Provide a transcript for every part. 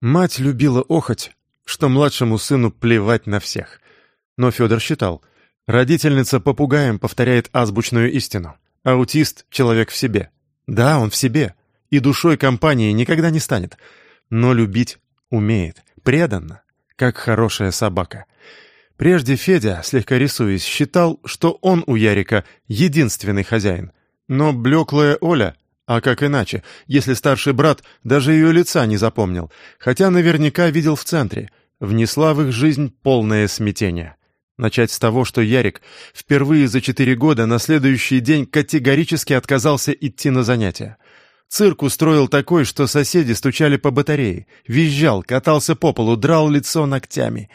Мать любила охоть, что младшему сыну плевать на всех. Но Федор считал, родительница попугаем повторяет азбучную истину. Аутист — человек в себе. Да, он в себе. И душой компании никогда не станет. Но любить умеет. Преданно. Как хорошая собака. Прежде Федя, слегка рисуясь, считал, что он у Ярика единственный хозяин. Но блеклая Оля, а как иначе, если старший брат даже ее лица не запомнил, хотя наверняка видел в центре, внесла в их жизнь полное смятение. Начать с того, что Ярик впервые за четыре года на следующий день категорически отказался идти на занятия. Цирк устроил такой, что соседи стучали по батарее, визжал, катался по полу, драл лицо ногтями.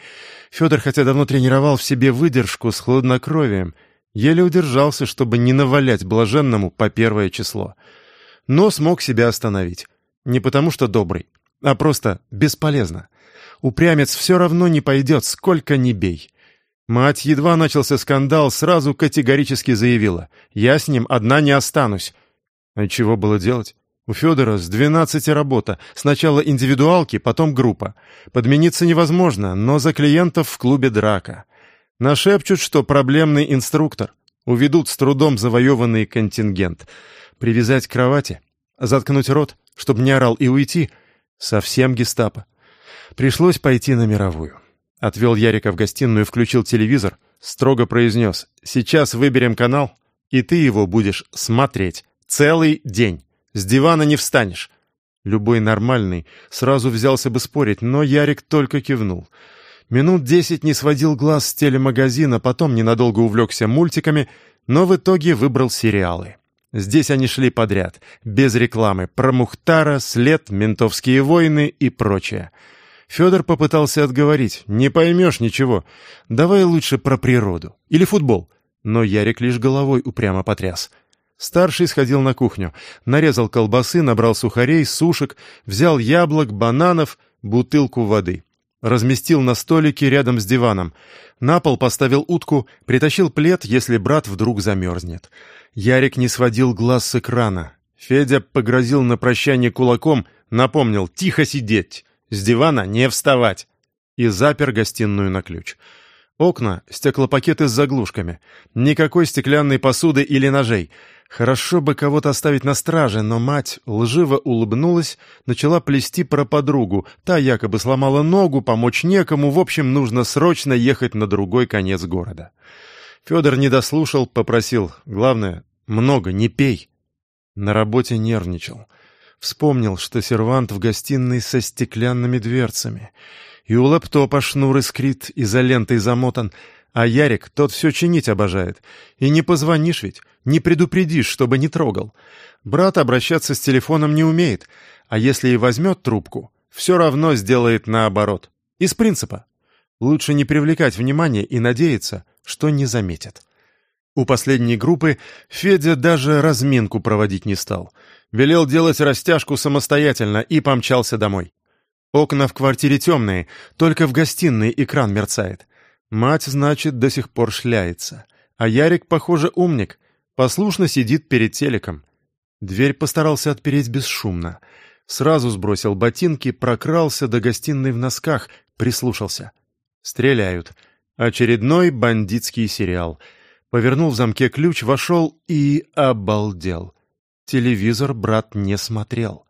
Федор, хотя давно тренировал в себе выдержку с хладнокровием, еле удержался, чтобы не навалять блаженному по первое число. Но смог себя остановить. Не потому что добрый, а просто бесполезно. Упрямец все равно не пойдет, сколько ни бей. Мать, едва начался скандал, сразу категорически заявила. «Я с ним одна не останусь». А чего было делать? У Федора с двенадцати работа. Сначала индивидуалки, потом группа. Подмениться невозможно, но за клиентов в клубе драка. Нашепчут, что проблемный инструктор. Уведут с трудом завоеванный контингент. Привязать к кровати, заткнуть рот, чтобы не орал, и уйти. Совсем гестапо. Пришлось пойти на мировую. Отвел Ярика в гостиную включил телевизор, строго произнес «Сейчас выберем канал, и ты его будешь смотреть. Целый день. С дивана не встанешь». Любой нормальный сразу взялся бы спорить, но Ярик только кивнул. Минут десять не сводил глаз с телемагазина, потом ненадолго увлекся мультиками, но в итоге выбрал сериалы. Здесь они шли подряд, без рекламы, про Мухтара, след, ментовские войны и прочее. Федор попытался отговорить. «Не поймешь ничего. Давай лучше про природу. Или футбол». Но Ярик лишь головой упрямо потряс. Старший сходил на кухню, нарезал колбасы, набрал сухарей, сушек, взял яблок, бананов, бутылку воды. Разместил на столике рядом с диваном. На пол поставил утку, притащил плед, если брат вдруг замерзнет. Ярик не сводил глаз с экрана. Федя погрозил на прощание кулаком, напомнил «тихо сидеть». С дивана не вставать!» И запер гостиную на ключ. Окна — стеклопакеты с заглушками. Никакой стеклянной посуды или ножей. Хорошо бы кого-то оставить на страже, но мать лживо улыбнулась, начала плести про подругу. Та якобы сломала ногу, помочь некому, в общем, нужно срочно ехать на другой конец города. Федор не дослушал, попросил. Главное, много не пей. На работе нервничал. Вспомнил, что сервант в гостиной со стеклянными дверцами. И у лэптопа шнур искрит, изолентой замотан, а Ярик тот все чинить обожает. И не позвонишь ведь, не предупредишь, чтобы не трогал. Брат обращаться с телефоном не умеет, а если и возьмет трубку, все равно сделает наоборот. Из принципа. Лучше не привлекать внимания и надеяться, что не заметят. У последней группы Федя даже разминку проводить не стал — Велел делать растяжку самостоятельно и помчался домой. Окна в квартире темные, только в гостиной экран мерцает. Мать, значит, до сих пор шляется. А Ярик, похоже, умник, послушно сидит перед телеком. Дверь постарался отпереть бесшумно. Сразу сбросил ботинки, прокрался до гостиной в носках, прислушался. Стреляют. Очередной бандитский сериал. Повернул в замке ключ, вошел и обалдел. Телевизор брат не смотрел.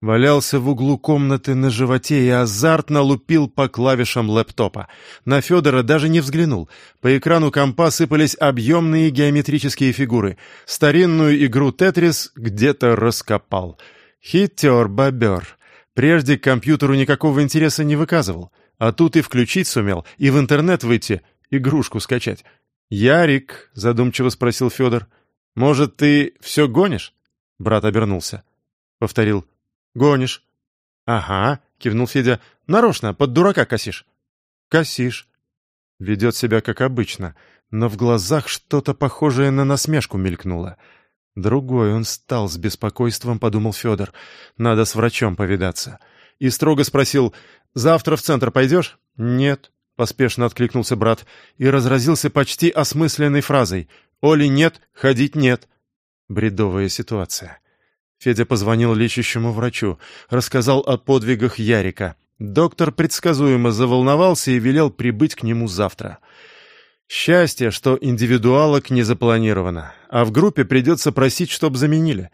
Валялся в углу комнаты на животе и азартно лупил по клавишам лэптопа. На Федора даже не взглянул. По экрану компа сыпались объемные геометрические фигуры. Старинную игру «Тетрис» где-то раскопал. Хитер-бобер. Прежде к компьютеру никакого интереса не выказывал. А тут и включить сумел, и в интернет выйти, игрушку скачать. «Ярик», — задумчиво спросил Федор, — «Может, ты все гонишь?» Брат обернулся. Повторил. «Гонишь». «Ага», — кивнул Федя. «Нарочно, под дурака косишь». «Косишь». Ведет себя как обычно, но в глазах что-то похожее на насмешку мелькнуло. Другой он стал с беспокойством, подумал Федор. Надо с врачом повидаться. И строго спросил, «Завтра в центр пойдешь?» «Нет», — поспешно откликнулся брат и разразился почти осмысленной фразой. Оли нет, ходить нет. Бредовая ситуация. Федя позвонил лечащему врачу, рассказал о подвигах Ярика. Доктор предсказуемо заволновался и велел прибыть к нему завтра. Счастье, что индивидуалок не запланировано, а в группе придется просить, чтоб заменили.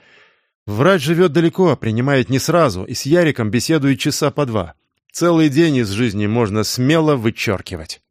Врач живет далеко, принимает не сразу, и с Яриком беседует часа по два. Целый день из жизни можно смело вычеркивать.